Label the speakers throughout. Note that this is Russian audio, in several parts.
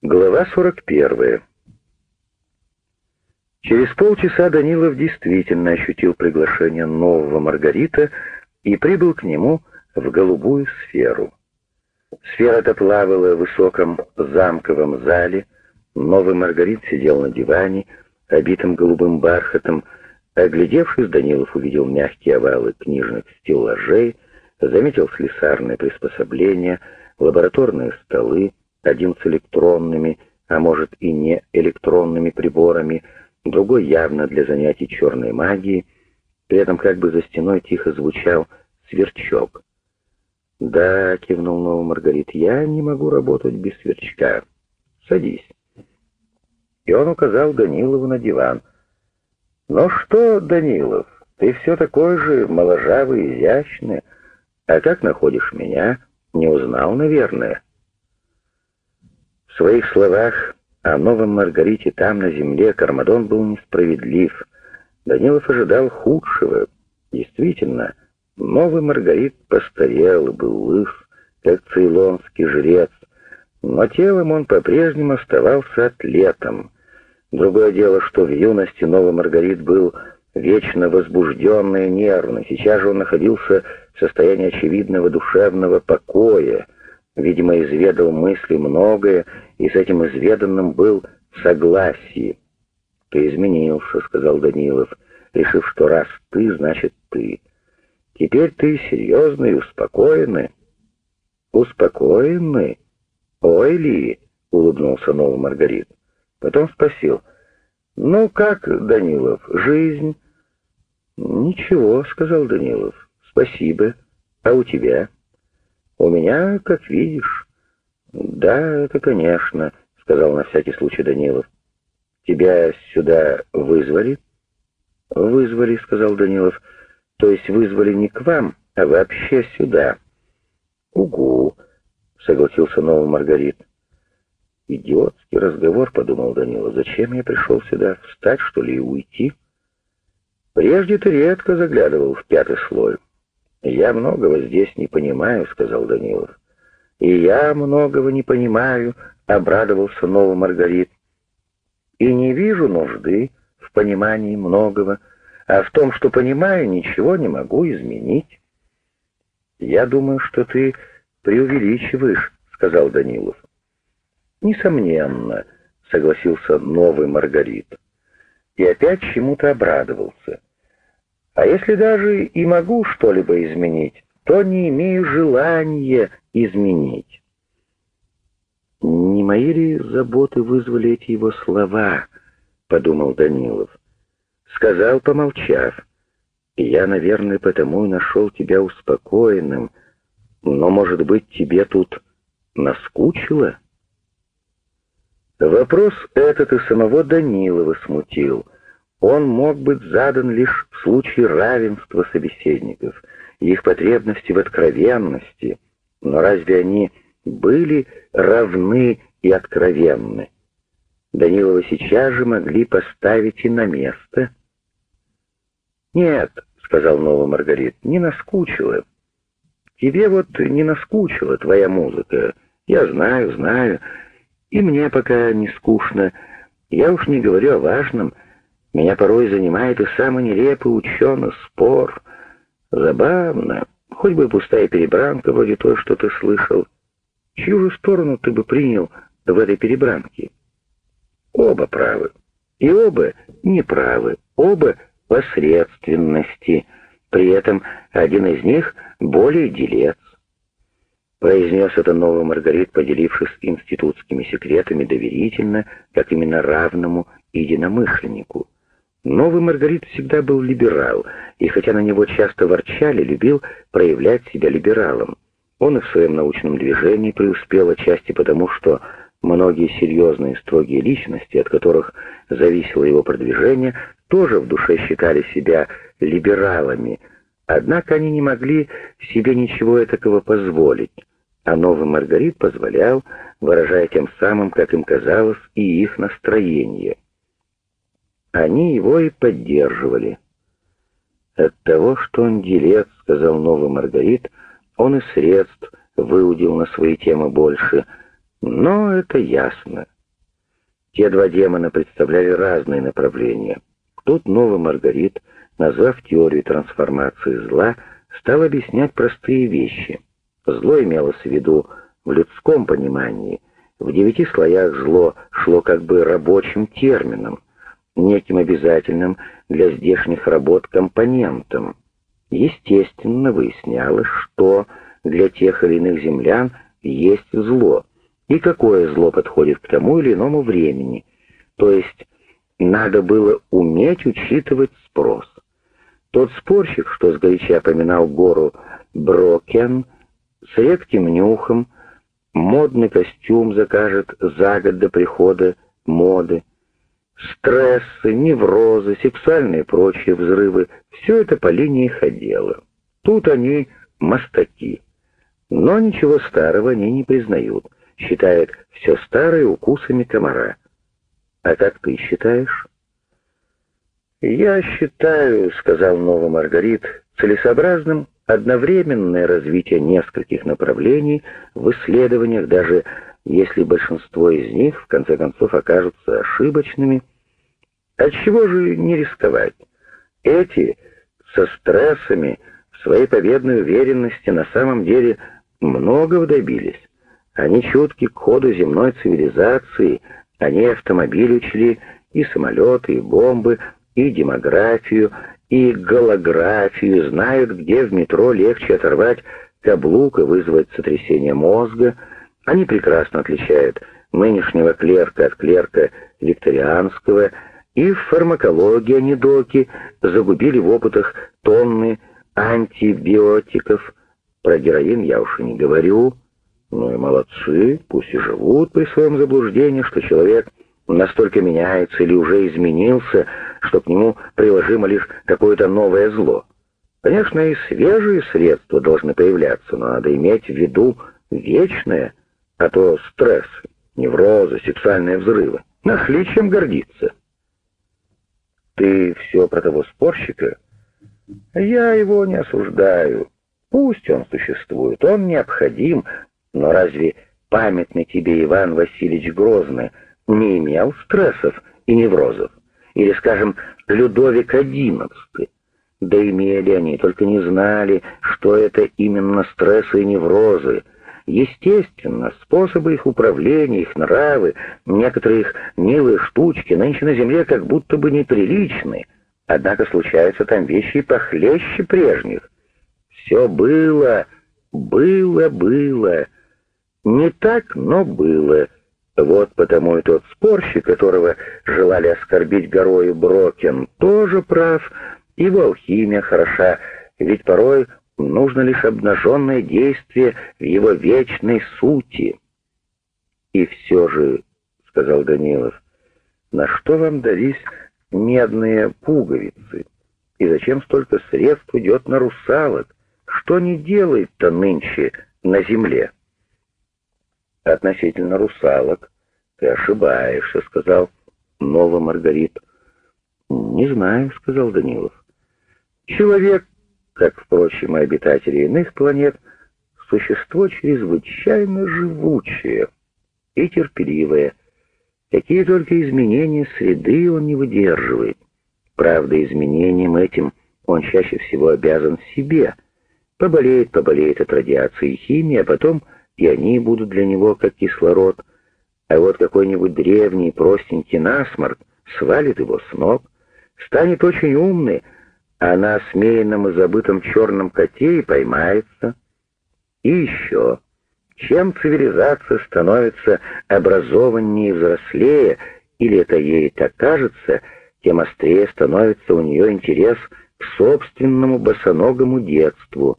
Speaker 1: Глава 41. Через полчаса Данилов действительно ощутил приглашение нового Маргарита и прибыл к нему в голубую сферу. Сфера-то плавала в высоком замковом зале, новый Маргарит сидел на диване, обитым голубым бархатом. Оглядевшись, Данилов увидел мягкие овалы книжных стеллажей, заметил слесарные приспособления, лабораторные столы, один с электронными, а может и не электронными приборами, другой явно для занятий черной магией, при этом как бы за стеной тихо звучал сверчок. «Да», — кивнул Новый Маргарит, — «я не могу работать без сверчка. Садись». И он указал Данилову на диван. «Ну что, Данилов, ты все такой же моложавый, изящный. А как находишь меня? Не узнал, наверное» своих словах о новом Маргарите там, на земле, Кармадон был несправедлив. Данилов ожидал худшего. Действительно, новый Маргарит постарел и был лыс, как цейлонский жрец, но телом он по-прежнему оставался атлетом. Другое дело, что в юности новый Маргарит был вечно возбужденный и нервный. Сейчас же он находился в состоянии очевидного душевного покоя, видимо, изведал мысли многое и с этим изведанным был в согласии. «Ты изменился», — сказал Данилов, решив, что раз ты, значит ты. «Теперь ты серьезный и успокоенный». «Успокоенный? Ой ли?» — улыбнулся новый Маргарит. Потом спросил, «Ну как, Данилов, жизнь?» «Ничего», — сказал Данилов, — «спасибо. А у тебя?» «У меня, как видишь». «Да, это конечно», — сказал на всякий случай Данилов. «Тебя сюда вызвали?» «Вызвали», — сказал Данилов. «То есть вызвали не к вам, а вообще сюда». «Угу», — согласился новый Маргарит. «Идиотский разговор», — подумал Данилов. «Зачем я пришел сюда? Встать, что ли, и уйти?» «Прежде ты редко заглядывал в пятый слой». «Я многого здесь не понимаю», — сказал Данилов. «И я многого не понимаю», — обрадовался новый Маргарит. «И не вижу нужды в понимании многого, а в том, что понимаю, ничего не могу изменить». «Я думаю, что ты преувеличиваешь», — сказал Данилов. «Несомненно», — согласился новый Маргарит. И опять чему-то обрадовался. «А если даже и могу что-либо изменить, то не имею желания изменить. «Не мои ли заботы вызвали эти его слова?» — подумал Данилов. Сказал, помолчав. «Я, наверное, потому и нашел тебя успокоенным. Но, может быть, тебе тут наскучило?» Вопрос этот и самого Данилова смутил. Он мог быть задан лишь в случае равенства собеседников, их потребности в откровенности — но разве они были равны и откровенны? Данилова сейчас же могли поставить и на место. «Нет», — сказал новый Маргарит, — «не наскучило. Тебе вот не наскучила твоя музыка. Я знаю, знаю. И мне пока не скучно. Я уж не говорю о важном. Меня порой занимает и самый нелепый ученый спор. Забавно». Хоть бы пустая перебранка, вроде той, что ты слышал. Чью же сторону ты бы принял в этой перебранке? Оба правы. И оба неправы. Оба посредственности. При этом один из них более делец. Произнес это новый Маргарит, поделившись институтскими секретами доверительно, как именно равному единомышленнику. Новый Маргарит всегда был либерал, и хотя на него часто ворчали, любил проявлять себя либералом. Он и в своем научном движении преуспел отчасти потому, что многие серьезные строгие личности, от которых зависело его продвижение, тоже в душе считали себя либералами, однако они не могли себе ничего этакого позволить, а новый Маргарит позволял, выражая тем самым, как им казалось, и их настроение — они его и поддерживали. От того, что он делец, сказал новый Маргарит, он и средств выудил на свои темы больше. Но это ясно. Те два демона представляли разные направления. Тут новый Маргарит, назвав теорию трансформации зла, стал объяснять простые вещи. Зло имелось в виду в людском понимании. В девяти слоях зло шло как бы рабочим термином, неким обязательным для здешних работ компонентом. Естественно, выяснялось, что для тех или иных землян есть зло, и какое зло подходит к тому или иному времени. То есть надо было уметь учитывать спрос. Тот спорщик, что сгоряча поминал гору Брокен, с редким нюхом, модный костюм закажет за год до прихода моды, стрессы, неврозы, сексуальные и прочие взрывы — все это по линии ходило. Тут они мастаки. Но ничего старого они не признают, считают все старое укусами комара. А как ты считаешь? «Я считаю, — сказал новый Маргарит, — целесообразным одновременное развитие нескольких направлений в исследованиях, даже если большинство из них в конце концов окажутся ошибочными. Отчего же не рисковать? Эти со стрессами в своей победной уверенности на самом деле многого добились. Они чутки к ходу земной цивилизации, они автомобиль учли, и самолеты, и бомбы, и демографию, и голографию, знают, где в метро легче оторвать каблук и вызвать сотрясение мозга. Они прекрасно отличают нынешнего клерка от клерка викторианского, и в фармакологии они доки загубили в опытах тонны антибиотиков. Про героин я уж и не говорю. Ну и молодцы, пусть и живут при своем заблуждении, что человек настолько меняется или уже изменился, что к нему приложимо лишь какое-то новое зло. Конечно, и свежие средства должны появляться, но надо иметь в виду вечное, а то стресс, неврозы, сексуальные взрывы. Нашли чем гордиться. Ты все про того спорщика? Я его не осуждаю. Пусть он существует, он необходим, но разве памятный тебе Иван Васильевич Грозный не имел стрессов и неврозов? или, скажем, Людовик XI. Да имели они, только не знали, что это именно стрессы и неврозы. Естественно, способы их управления, их нравы, некоторые их милые штучки нынче на земле как будто бы неприличны. Однако случаются там вещи похлеще прежних. Все было, было, было. Не так, но было. Вот потому и тот спорщик, которого желали оскорбить горою Брокен, тоже прав, и его алхимия хороша, ведь порой нужно лишь обнаженное действие в его вечной сути. «И все же», — сказал Данилов, — «на что вам дались медные пуговицы? И зачем столько средств идет на русалок? Что не делает-то нынче на земле?» Относительно русалок ты ошибаешься, сказал Нова Маргарит. Не знаю, сказал Данилов. Человек, как, впрочем, и обитатели иных планет, существо чрезвычайно живучее и терпеливое. Какие только изменения среды он не выдерживает. Правда, изменением этим он чаще всего обязан себе. Поболеет, поболеет от радиации и химии, а потом и они будут для него как кислород. А вот какой-нибудь древний простенький насморк свалит его с ног, станет очень умный, а на осмеянном и забытом черном коте и поймается. И еще, чем цивилизация становится образованнее и взрослее, или это ей так кажется, тем острее становится у нее интерес к собственному босоногому детству.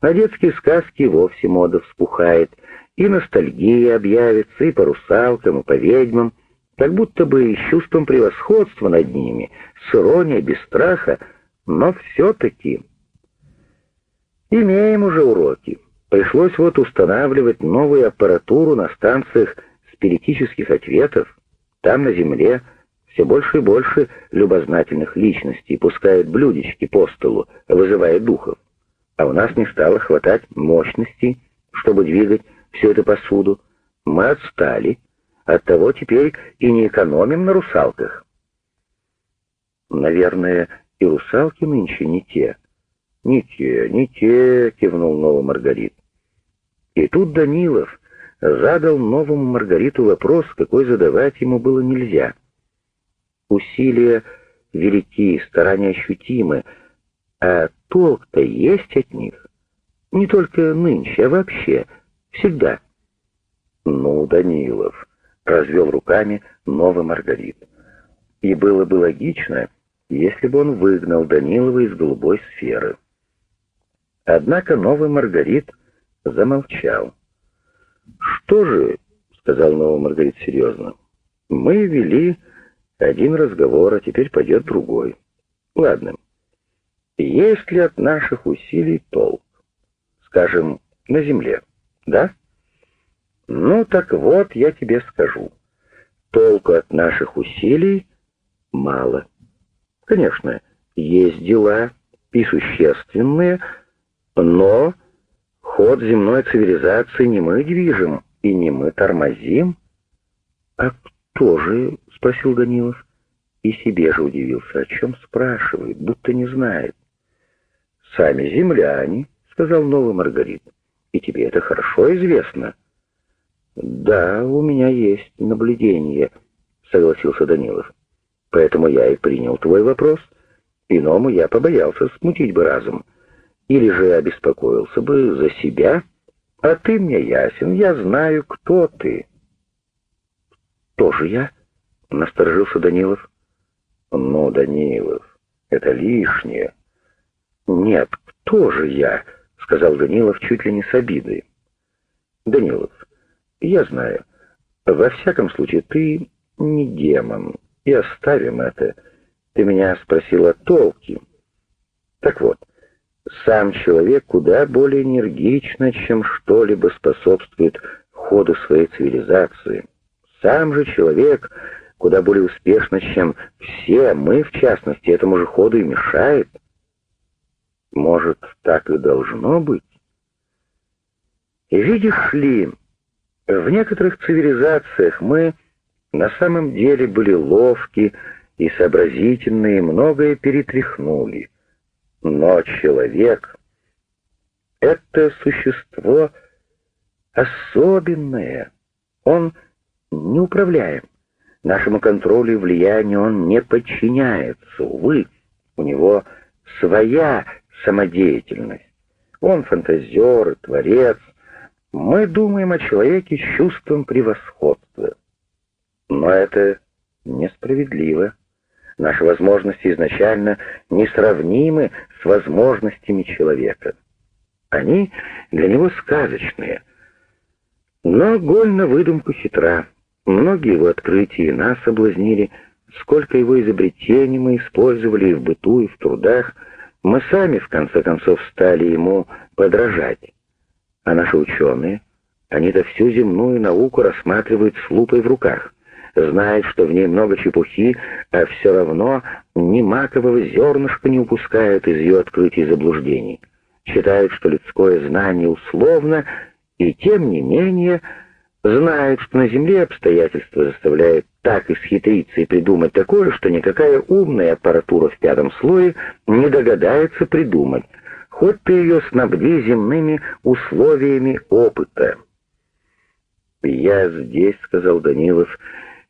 Speaker 1: На детские сказки вовсе мода вспухает, и ностальгия объявится и по русалкам, и по ведьмам, как будто бы и чувством превосходства над ними, с иронией, без страха, но все-таки. Имеем уже уроки. Пришлось вот устанавливать новую аппаратуру на станциях спиритических ответов. Там, на Земле, все больше и больше любознательных личностей пускают блюдечки по столу, вызывая духов. А у нас не стало хватать мощностей, чтобы двигать всю эту посуду. Мы отстали, оттого теперь и не экономим на русалках. Наверное, и русалки нынче не те. Не те, не те, кивнул новый Маргарит. И тут Данилов задал новому Маргариту вопрос, какой задавать ему было нельзя. Усилия велики, старания ощутимы, а толк-то есть от них? Не только нынче, а вообще, всегда. Ну, Данилов, развел руками новый Маргарит. И было бы логично, если бы он выгнал Данилова из голубой сферы. Однако новый Маргарит замолчал. «Что же?» — сказал новый Маргарит серьезно. «Мы вели один разговор, а теперь пойдет другой. Ладно. Есть ли от наших усилий толк? Скажем, на земле, да? Ну так вот, я тебе скажу. Толку от наших усилий мало. Конечно, есть дела и существенные, но ход земной цивилизации не мы движем и не мы тормозим. А кто же, спросил Данилов, и себе же удивился, о чем спрашивает, будто не знает. Сами земляне, сказал новый Маргарит, и тебе это хорошо известно. Да, у меня есть наблюдение, согласился Данилов. Поэтому я и принял твой вопрос. Иному я побоялся смутить бы разум. Или же обеспокоился бы за себя. А ты мне ясен, я знаю, кто ты. Тоже я? Насторожился Данилов. Ну, Данилов, это лишнее. Нет, кто же я? Сказал Данилов чуть ли не с обидой. Данилов, я знаю. Во всяком случае, ты не демон и оставим это. Ты меня спросил о толке. Так вот, сам человек куда более энергично, чем что-либо способствует ходу своей цивилизации. Сам же человек куда более успешно, чем все, мы, в частности, этому же ходу и мешает. Может, так и должно быть? И видишь ли, в некоторых цивилизациях мы на самом деле были ловки и сообразительные, многое перетряхнули. Но человек — это существо особенное. Он неуправляем. Нашему контролю и влиянию он не подчиняется, увы. У него своя самодеятельность. Он фантазер творец. Мы думаем о человеке с чувством превосходства. Но это несправедливо. Наши возможности изначально несравнимы с возможностями человека. Они для него сказочные. Но голь на выдумку хитра. Многие его открытия нас соблазнили, сколько его изобретений мы использовали и в быту, и в трудах. Мы сами, в конце концов, стали ему подражать. А наши ученые, они-то всю земную науку рассматривают с лупой в руках — знает, что в ней много чепухи, а все равно ни макового зернышка не упускает из ее открытий заблуждений. Считает, что людское знание условно, и тем не менее знает, что на Земле обстоятельства заставляют так исхитриться и придумать такое, что никакая умная аппаратура в пятом слое не догадается придумать, хоть ты ее снабди земными условиями опыта. «Я здесь», — сказал Данилов,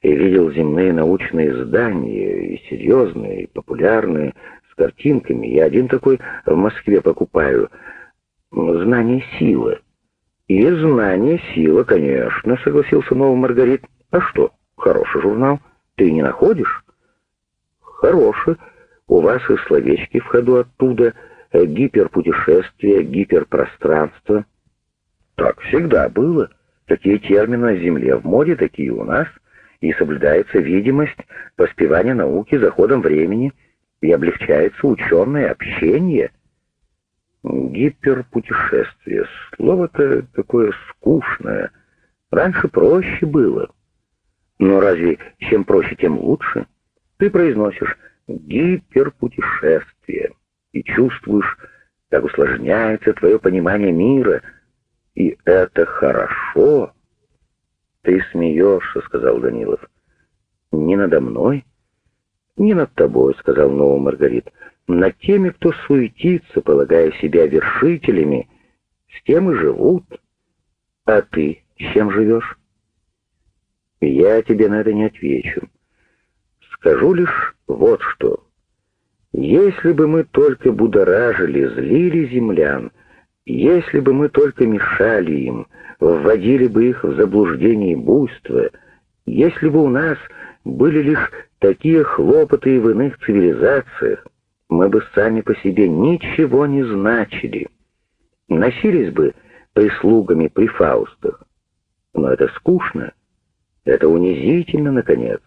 Speaker 1: и видел земные научные здания, и серьезные, и популярные, с картинками. Я один такой в Москве покупаю. Знание — сила. И знание — сила, конечно, согласился новый Маргарит. А что, хороший журнал. Ты не находишь? Хороший. У вас и словечки в ходу оттуда. Гиперпутешествие, гиперпространство. Так всегда было. Такие термины на Земле в моде, такие у нас — и соблюдается видимость поспевания науки за ходом времени, и облегчается ученое общение. Гиперпутешествие. Слово-то такое скучное. Раньше проще было. Но разве чем проще, тем лучше? Ты произносишь гиперпутешествие и чувствуешь, как усложняется твое понимание мира. И это хорошо. «Ты смеешься», — сказал Данилов. «Не надо мной?» «Не над тобой», — сказал Нова Маргарит. «Над теми, кто суетится, полагая себя вершителями, с тем и живут. А ты чем живешь?» «Я тебе на это не отвечу. Скажу лишь вот что. Если бы мы только будоражили, злили землян, если бы мы только мешали им, вводили бы их в заблуждение и буйство, если бы у нас были лишь такие хлопоты и в иных цивилизациях, мы бы сами по себе ничего не значили. Носились бы прислугами при Фаустах. Но это скучно, это унизительно, наконец.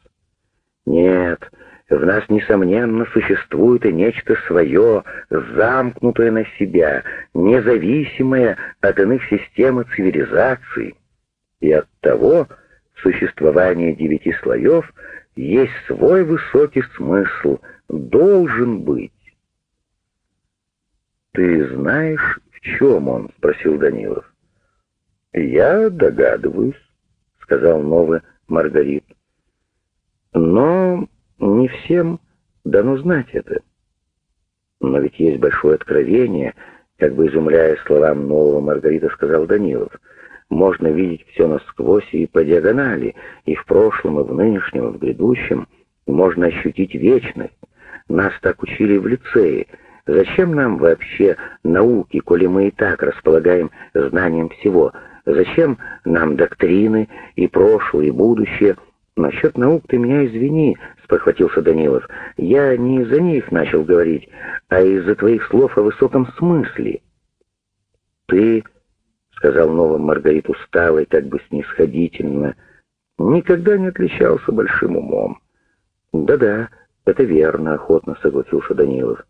Speaker 1: Нет, в нас, несомненно, существует и нечто свое, замкнутое на себя, независимое от иных систем и цивилизаций. И от того существование девяти слоев есть свой высокий смысл, должен быть. «Ты знаешь, в чем он?» — спросил Данилов. «Я догадываюсь», — сказал новый Маргарит. «Но не всем дано знать это. Но ведь есть большое откровение, как бы изумляя словам нового Маргарита, сказал Данилов. Можно видеть все насквозь и по диагонали, и в прошлом, и в нынешнем, и в грядущем. Можно ощутить вечность. Нас так учили в лицее. Зачем нам вообще науки, коли мы и так располагаем знанием всего? Зачем нам доктрины и прошлое, и будущее — «Насчет наук ты меня извини», — спохватился Данилов. «Я не из-за них начал говорить, а из-за твоих слов о высоком смысле». «Ты», — сказал новым Маргарит усталый, как бы снисходительно, — «никогда не отличался большим умом». «Да-да, это верно», — охотно согласился Данилов.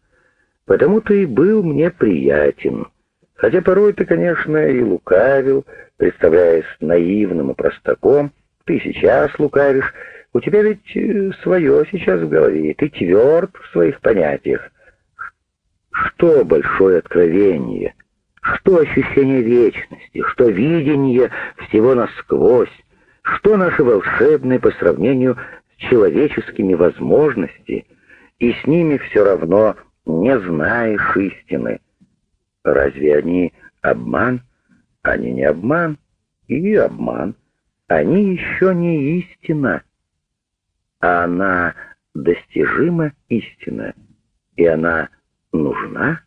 Speaker 1: «Потому ты и был мне приятен. Хотя порой ты, конечно, и лукавил, представляясь наивным и простаком, — ты сейчас лукавишь. У тебя ведь э, свое сейчас в голове. Ты тверд в своих понятиях. Что большое откровение? Что ощущение вечности? Что видение всего насквозь? Что наши волшебные по сравнению с человеческими возможности? И с ними все равно не знаешь истины. Разве они обман? Они не обман и обман они еще не истина, а она достижима истина, и она нужна?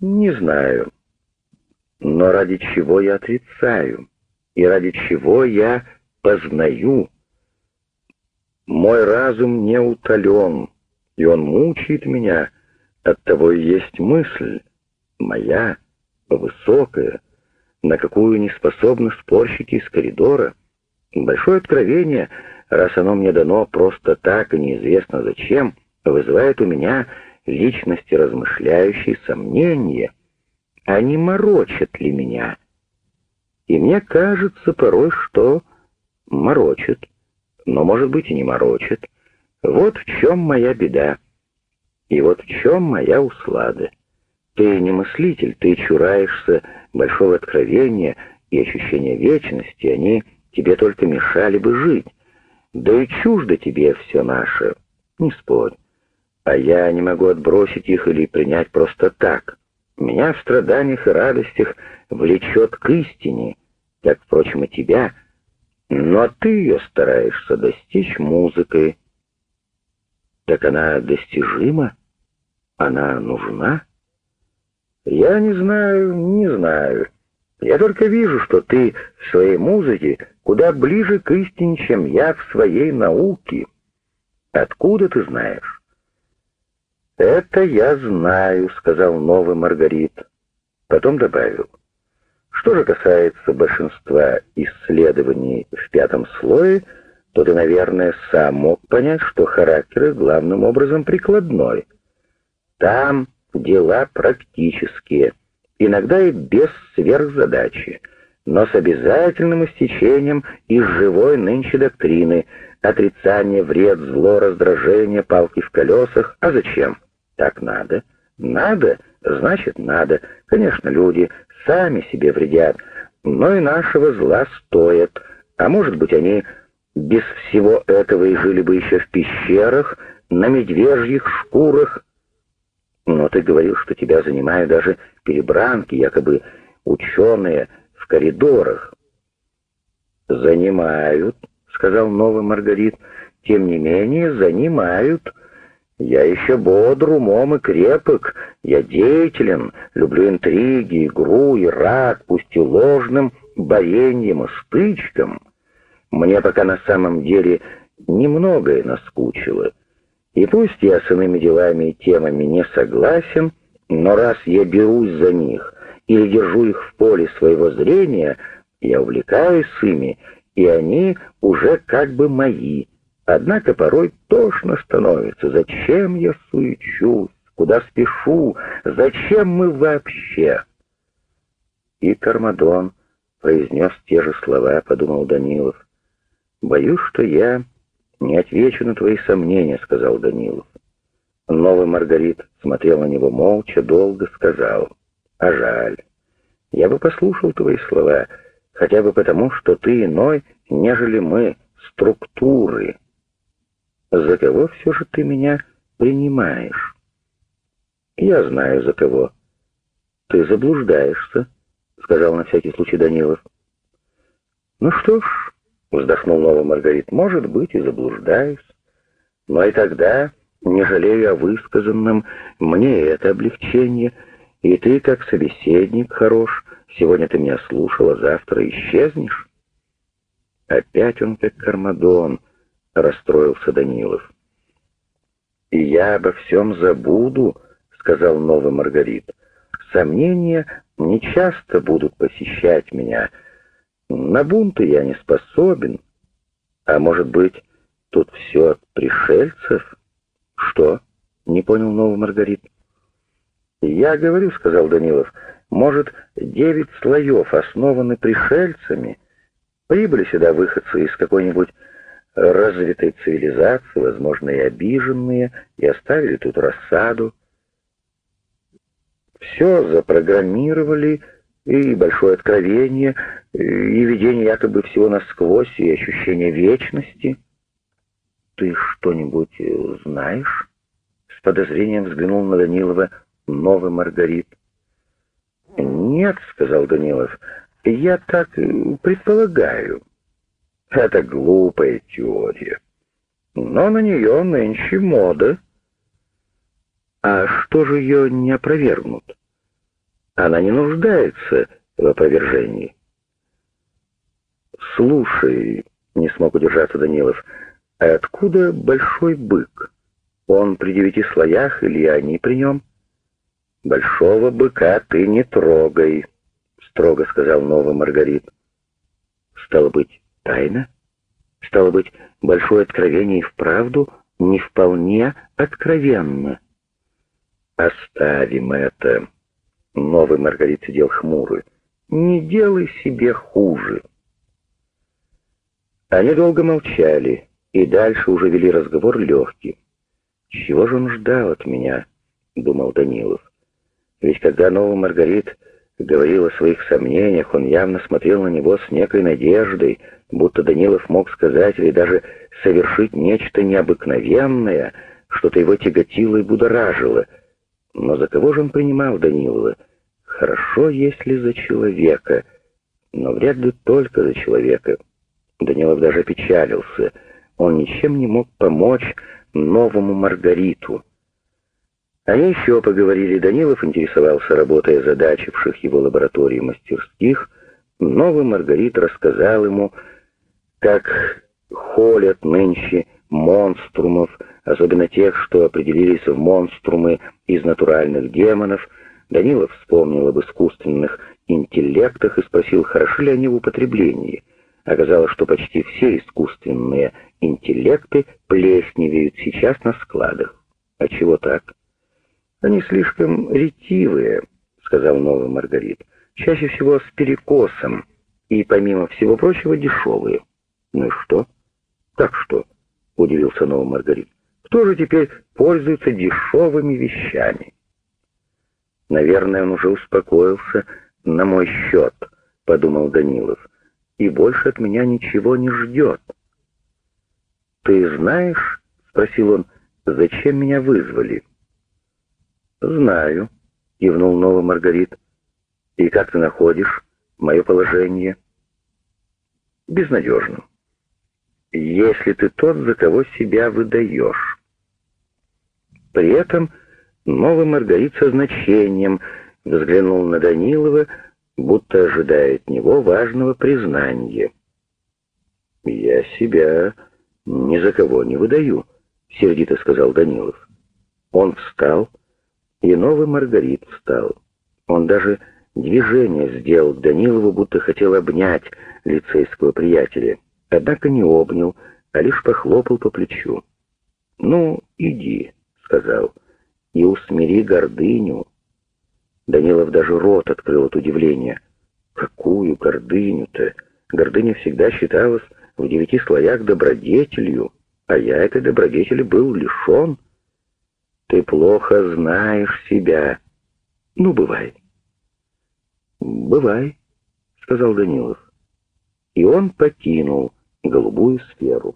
Speaker 1: Не знаю, но ради чего я отрицаю, и ради чего я познаю. Мой разум не утолен, и он мучает меня, оттого и есть мысль, моя, высокая, на какую не способны спорщики из коридора. Большое откровение, раз оно мне дано просто так и неизвестно зачем, вызывает у меня личности размышляющие сомнения, а не морочат ли меня. И мне кажется порой, что морочит, но, может быть, и не морочит. Вот в чем моя беда, и вот в чем моя услада. Ты не мыслитель, ты чураешься большого откровения и ощущения вечности, они тебе только мешали бы жить. Да и чуждо тебе все наше, не спорь. А я не могу отбросить их или принять просто так. Меня в страданиях и радостях влечет к истине, как, впрочем, и тебя. Но ты ее стараешься достичь музыкой. Так она достижима? Она нужна? Я не знаю, не знаю. Я только вижу, что ты в своей музыке куда ближе к истине, чем я в своей науке. Откуда ты знаешь? Это я знаю, сказал новый Маргарит. Потом добавил. Что же касается большинства исследований в пятом слое, то ты, наверное, сам мог понять, что характер главным образом прикладной. Там дела практические, иногда и без сверхзадачи, но с обязательным истечением из живой нынче доктрины, отрицание, вред, зло, раздражение, палки в колесах. А зачем? Так надо. Надо, значит надо. Конечно, люди сами себе вредят, но и нашего зла стоят. А может быть, они без всего этого и жили бы еще в пещерах, на медвежьих шкурах. Но ты говорил, что тебя занимают даже перебранки, якобы ученые в коридорах. «Занимают», — сказал новый Маргарит, — «тем не менее занимают». Я еще бодр умом и крепок, я деятелен, люблю интриги, игру и рад, пусть и ложным, боеньем и стычкам. Мне пока на самом деле немногое наскучило. И пусть я с иными делами и темами не согласен, но раз я берусь за них или держу их в поле своего зрения, я увлекаюсь ими, и они уже как бы мои — Однако порой тошно становится. Зачем я суечусь? Куда спешу? Зачем мы вообще? И Кармадон произнес те же слова, подумал Данилов. Боюсь, что я не отвечу на твои сомнения, сказал Данилов. Новый Маргарит смотрел на него молча, долго сказал. А жаль. Я бы послушал твои слова, хотя бы потому, что ты иной, нежели мы, структуры. За кого все же ты меня принимаешь? Я знаю, за кого. Ты заблуждаешься, сказал на всякий случай Данилов. Ну что ж, вздохнул новый Маргарит, может быть, и заблуждаюсь. Но и тогда, не жалею о высказанном, мне это облегчение, и ты, как собеседник, хорош. Сегодня ты меня слушал, а завтра исчезнешь. Опять он как Кармадон, расстроился Данилов. «И я обо всем забуду», — сказал новый Маргарит. «Сомнения не часто будут посещать меня. На бунты я не способен. А может быть, тут все от пришельцев?» «Что?» — не понял новый Маргарит. «Я говорю», — сказал Данилов, — «может, девять слоев основаны пришельцами? Прибыли сюда выходцы из какой-нибудь развитой цивилизации, возможно, и обиженные, и оставили тут рассаду. Все запрограммировали, и большое откровение, и видение якобы всего насквозь, и ощущение вечности. «Ты что-нибудь знаешь?» С подозрением взглянул на Данилова новый Маргарит. «Нет», — сказал Данилов, — «я так предполагаю». Это глупая теория. Но на нее нынче мода. А что же ее не опровергнут? Она не нуждается в опровержении. «Слушай», — не смог удержаться Данилов, — «а откуда большой бык? Он при девяти слоях или они при нем?» «Большого быка ты не трогай», — строго сказал новый Маргарит. «Стало быть, Тайна? Стало быть, большое откровение и вправду не вполне откровенно. Оставим это. Новый Маргарит сидел хмурый. Не делай себе хуже. Они долго молчали, и дальше уже вели разговор легкий. «Чего же он ждал от меня?» — думал Данилов. «Ведь когда новый Маргарит говорил о своих сомнениях, он явно смотрел на него с некой надеждой, будто Данилов мог сказать или даже совершить нечто необыкновенное, что-то его тяготило и будоражило. Но за кого же он принимал Данилова? Хорошо, если за человека, но вряд ли только за человека. Данилов даже печалился. Он ничем не мог помочь новому Маргариту. Они еще поговорили. Данилов интересовался работой озадачивших его лаборатории мастерских. Новый Маргарит рассказал ему, как холят нынче монструмов, особенно тех, что определились в монструмы из натуральных демонов. Данилов вспомнил об искусственных интеллектах и спросил, хороши ли они в употреблении. Оказалось, что почти все искусственные интеллекты плесневеют сейчас на складах. А чего так? Они слишком ретивые, сказал новый Маргарит. Чаще всего с перекосом и, помимо всего прочего, дешевые. «Ну и что?» «Как что?» — удивился новый Маргарит. «Кто же теперь пользуется дешевыми вещами?» «Наверное, он уже успокоился на мой счет», подумал Данилов, и больше от меня ничего не ждет. «Ты знаешь, — спросил он, — зачем меня вызвали?» «Знаю», — кивнул Нова Маргарит. «И как ты находишь мое положение?» «Безнадежно. Если ты тот, за кого себя выдаешь». При этом Новый Маргарит со значением взглянул на Данилова, будто ожидая от него важного признания. «Я себя ни за кого не выдаю», — сердито сказал Данилов. Он встал, и новый Маргарит встал. Он даже движение сделал к Данилову, будто хотел обнять лицейского приятеля. Однако не обнял, а лишь похлопал по плечу. «Ну, иди», — сказал, — «и усмири гордыню». Данилов даже рот открыл от удивления. Какую гордыню-то? Гордыня всегда считалась в девяти слоях добродетелью, а я этой добродетели был лишен. Ты плохо знаешь себя. Ну, бывай. Бывай, сказал Данилов. И он покинул голубую сферу.